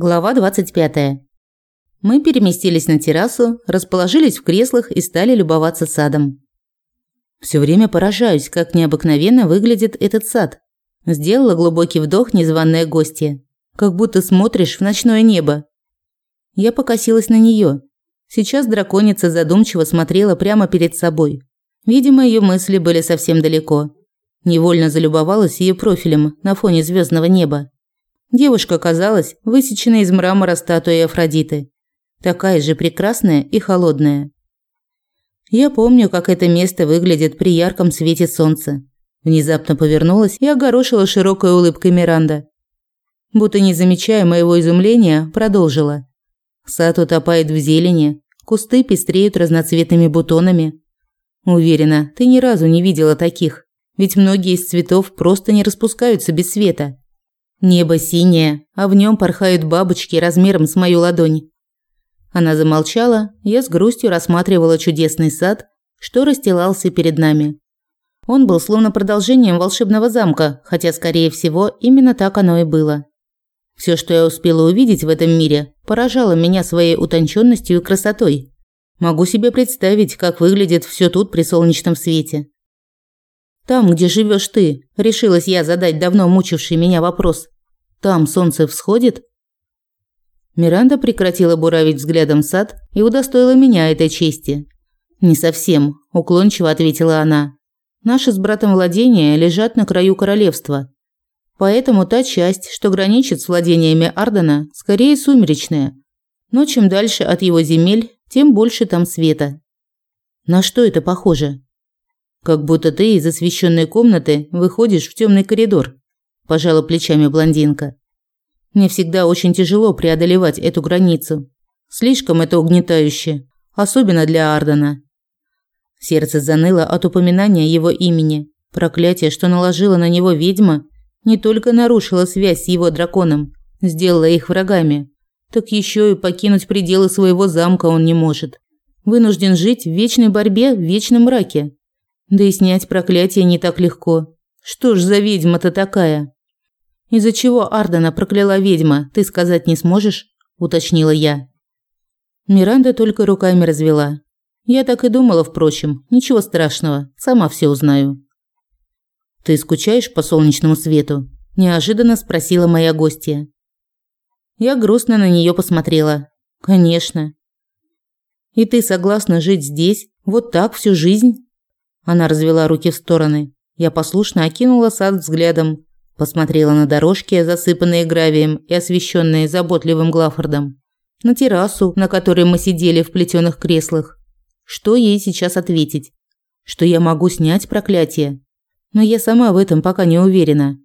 Глава 25. Мы переместились на террасу, расположились в креслах и стали любоваться садом. Всё время поражаюсь, как необыкновенно выглядит этот сад. Сделала глубокий вдох незваная гостья. Как будто смотришь в ночное небо. Я покосилась на неё. Сейчас драконица задумчиво смотрела прямо перед собой. Видимо, её мысли были совсем далеко. Невольно залюбовалась её профилем на фоне звёздного неба. Девушка казалась высеченной из мрамора статуей Афродиты, такая же прекрасная и холодная. Я помню, как это место выглядит при ярком свете солнца. Внезапно повернулась и огорошила широкой улыбкой Миранда. Будто не замечая моего изумления, продолжила. Сад утопает в зелени, кусты пестреют разноцветными бутонами. Уверена, ты ни разу не видела таких, ведь многие из цветов просто не распускаются без света. Небо синее, а в нем порхают бабочки размером с мою ладонь. Она замолчала, я с грустью рассматривала чудесный сад, что расстилался перед нами. Он был словно продолжением волшебного замка, хотя, скорее всего, именно так оно и было. Все, что я успела увидеть в этом мире, поражало меня своей утонченностью и красотой. Могу себе представить, как выглядит все тут при солнечном свете. Там, где живешь ты, решилась я задать давно мучивший меня вопрос. Там солнце всходит? Миранда прекратила буравить взглядом сад и удостоила меня этой чести. Не совсем, уклончиво ответила она. Наши с братом владения лежат на краю королевства. Поэтому та часть, что граничит с владениями Ардена, скорее сумеречная. Но чем дальше от его земель, тем больше там света. На что это похоже? Как будто ты из освещенной комнаты выходишь в темный коридор, пожала плечами блондинка. Мне всегда очень тяжело преодолевать эту границу. Слишком это угнетающе, особенно для Ардена. Сердце заныло от упоминания его имени. Проклятие, что наложила на него ведьма, не только нарушило связь с его драконом, сделала их врагами, так еще и покинуть пределы своего замка он не может. Вынужден жить в вечной борьбе, в вечном мраке. Да и снять проклятие не так легко. Что ж за ведьма-то такая? Из-за чего Ардена прокляла ведьма, ты сказать не сможешь? уточнила я. Миранда только руками развела. Я так и думала, впрочем, ничего страшного, сама все узнаю. Ты скучаешь по солнечному свету? неожиданно спросила моя гостья. Я грустно на нее посмотрела. Конечно. И ты согласна жить здесь, вот так всю жизнь? Она развела руки в стороны. Я послушно окинула сад взглядом, посмотрела на дорожки, засыпанные гравием и освещенные заботливым Глафордом, на террасу, на которой мы сидели в плетеных креслах. Что ей сейчас ответить? Что я могу снять проклятие? Но я сама в этом пока не уверена.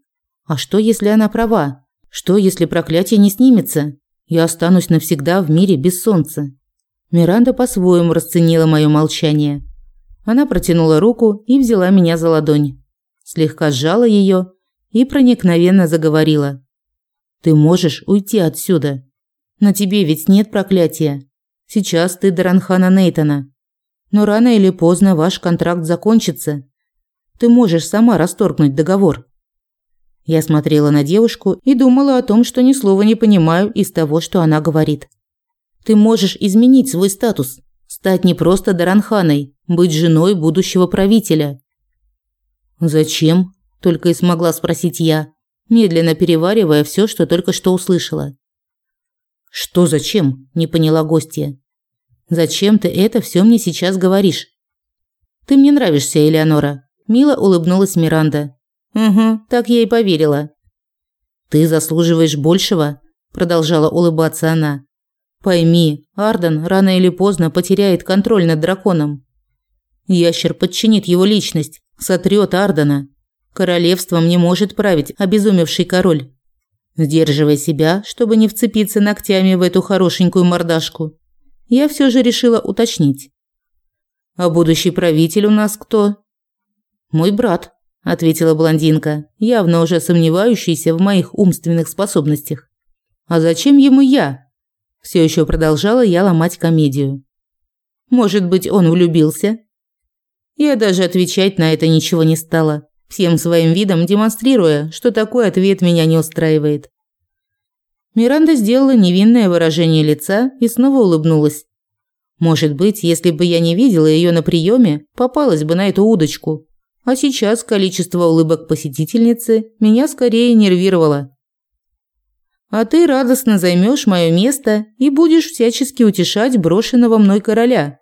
А что, если она права? Что, если проклятие не снимется? Я останусь навсегда в мире без солнца. Миранда по-своему расценила моё молчание. Она протянула руку и взяла меня за ладонь. Слегка сжала ее и проникновенно заговорила. «Ты можешь уйти отсюда. На тебе ведь нет проклятия. Сейчас ты Даранхана Нейтона. Но рано или поздно ваш контракт закончится. Ты можешь сама расторгнуть договор». Я смотрела на девушку и думала о том, что ни слова не понимаю из того, что она говорит. «Ты можешь изменить свой статус, стать не просто Даранханой, быть женой будущего правителя. Зачем? только и смогла спросить я, медленно переваривая все, что только что услышала. Что зачем? не поняла гостья. Зачем ты это все мне сейчас говоришь? Ты мне нравишься, Элеонора, мило улыбнулась Миранда. Угу, так я и поверила. Ты заслуживаешь большего, продолжала улыбаться она. Пойми, Арден рано или поздно потеряет контроль над драконом. Ящер подчинит его личность, сотрет Ардена. Королевством не может править обезумевший король. Сдерживая себя, чтобы не вцепиться ногтями в эту хорошенькую мордашку, я все же решила уточнить. «А будущий правитель у нас кто?» «Мой брат», – ответила блондинка, явно уже сомневающаяся в моих умственных способностях. «А зачем ему я?» Все еще продолжала я ломать комедию. «Может быть, он влюбился?» Я даже отвечать на это ничего не стала, всем своим видом демонстрируя, что такой ответ меня не устраивает. Миранда сделала невинное выражение лица и снова улыбнулась. Может быть, если бы я не видела ее на приеме, попалась бы на эту удочку. А сейчас количество улыбок посетительницы меня скорее нервировало. А ты радостно займешь мое место и будешь всячески утешать брошенного мной короля.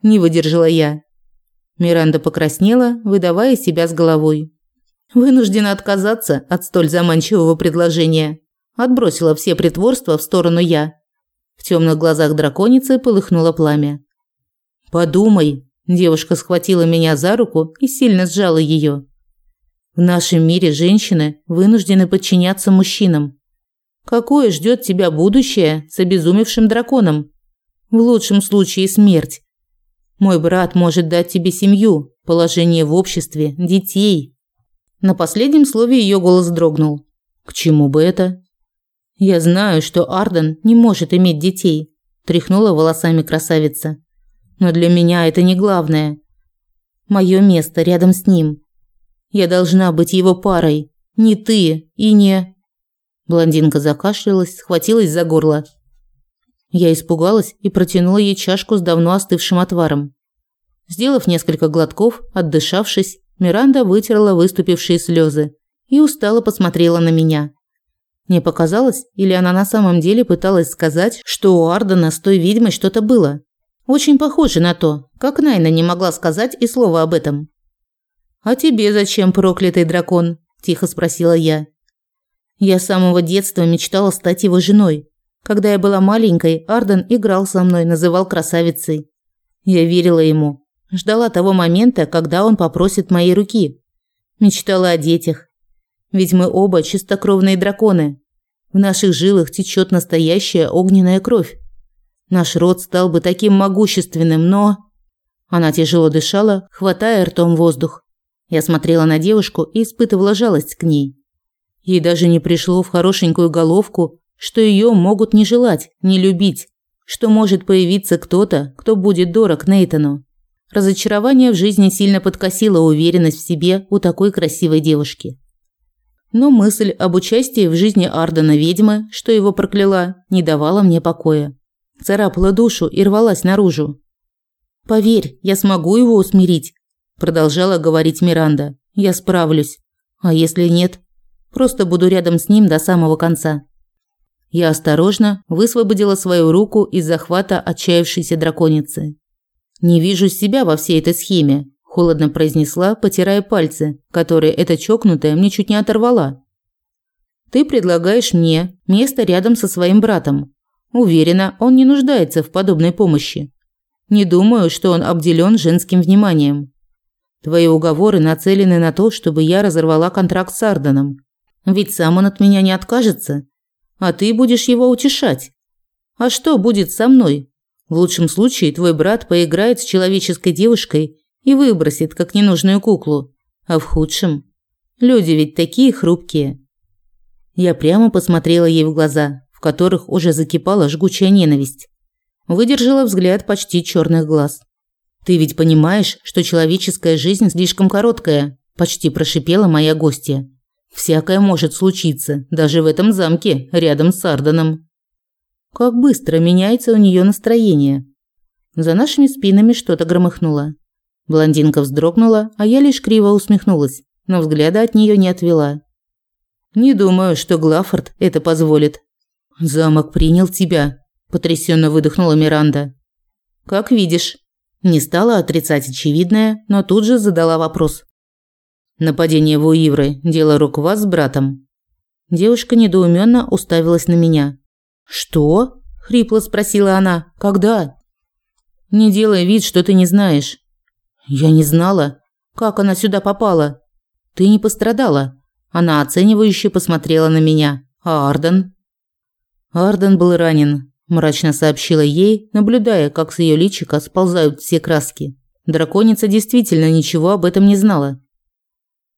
Не выдержала я. Миранда покраснела, выдавая себя с головой. Вынуждена отказаться от столь заманчивого предложения. Отбросила все притворства в сторону я. В темных глазах драконицы полыхнуло пламя. «Подумай», – девушка схватила меня за руку и сильно сжала ее. «В нашем мире женщины вынуждены подчиняться мужчинам. Какое ждет тебя будущее с обезумевшим драконом? В лучшем случае смерть. Мой брат может дать тебе семью, положение в обществе, детей». На последнем слове ее голос дрогнул. «К чему бы это?» Я знаю, что Арден не может иметь детей, тряхнула волосами красавица. Но для меня это не главное. Мое место рядом с ним. Я должна быть его парой, не ты и не Блондинка закашлялась, схватилась за горло. Я испугалась и протянула ей чашку с давно остывшим отваром. Сделав несколько глотков, отдышавшись, Миранда вытерла выступившие слезы и устало посмотрела на меня. Мне показалось, или она на самом деле пыталась сказать, что у Ардена с той ведьмой что-то было. Очень похоже на то, как Найна не могла сказать и слова об этом. «А тебе зачем, проклятый дракон?» – тихо спросила я. Я с самого детства мечтала стать его женой. Когда я была маленькой, Арден играл со мной, называл красавицей. Я верила ему. Ждала того момента, когда он попросит моей руки. Мечтала о детях, ведь мы оба чистокровные драконы. В наших жилах течет настоящая огненная кровь. Наш род стал бы таким могущественным, но Она тяжело дышала, хватая ртом воздух. Я смотрела на девушку и испытывала жалость к ней. Ей даже не пришло в хорошенькую головку, что ее могут не желать, не любить, что может появиться кто-то, кто будет дорог Нейтану. Разочарование в жизни сильно подкосило уверенность в себе у такой красивой девушки. Но мысль об участии в жизни Ардена ведьмы, что его прокляла, не давала мне покоя. Царапала душу и рвалась наружу. «Поверь, я смогу его усмирить», – продолжала говорить Миранда. «Я справлюсь. А если нет, просто буду рядом с ним до самого конца». Я осторожно высвободила свою руку из захвата отчаявшейся драконицы. Не вижу себя во всей этой схеме, холодно произнесла, потирая пальцы, которые эта чокнутая мне чуть не оторвала. Ты предлагаешь мне место рядом со своим братом. Уверена, он не нуждается в подобной помощи. Не думаю, что он обделен женским вниманием. Твои уговоры нацелены на то, чтобы я разорвала контракт с Арданом. Ведь сам он от меня не откажется, а ты будешь его утешать. А что будет со мной? В лучшем случае твой брат поиграет с человеческой девушкой и выбросит, как ненужную куклу. А в худшем... Люди ведь такие хрупкие. Я прямо посмотрела ей в глаза, в которых уже закипала жгучая ненависть. Выдержала взгляд почти черных глаз. «Ты ведь понимаешь, что человеческая жизнь слишком короткая?» – почти прошипела моя гостья. «Всякое может случиться, даже в этом замке, рядом с Арданом». Как быстро меняется у нее настроение. За нашими спинами что-то громыхнуло. Блондинка вздрогнула, а я лишь криво усмехнулась, но взгляда от нее не отвела. Не думаю, что Глафорд это позволит. Замок принял тебя, потрясенно выдохнула Миранда. Как видишь, не стала отрицать очевидное, но тут же задала вопрос. Нападение в Уивры – дело рук вас с братом. Девушка недоуменно уставилась на меня. Что? хрипло спросила она. Когда? Не делай вид, что ты не знаешь. Я не знала, как она сюда попала. Ты не пострадала. Она оценивающе посмотрела на меня. А Арден? Арден был ранен, мрачно сообщила ей, наблюдая, как с ее личика сползают все краски. Драконица действительно ничего об этом не знала.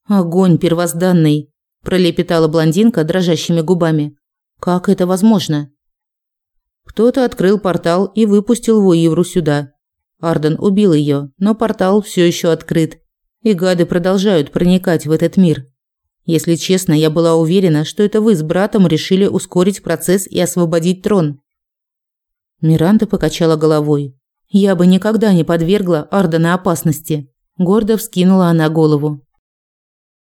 Огонь первозданный, пролепетала блондинка дрожащими губами. Как это возможно? Кто-то открыл портал и выпустил Вуивру сюда. Арден убил ее, но портал все еще открыт, и гады продолжают проникать в этот мир. Если честно, я была уверена, что это вы с братом решили ускорить процесс и освободить трон. Миранда покачала головой. Я бы никогда не подвергла Ардена опасности. Гордо вскинула она голову.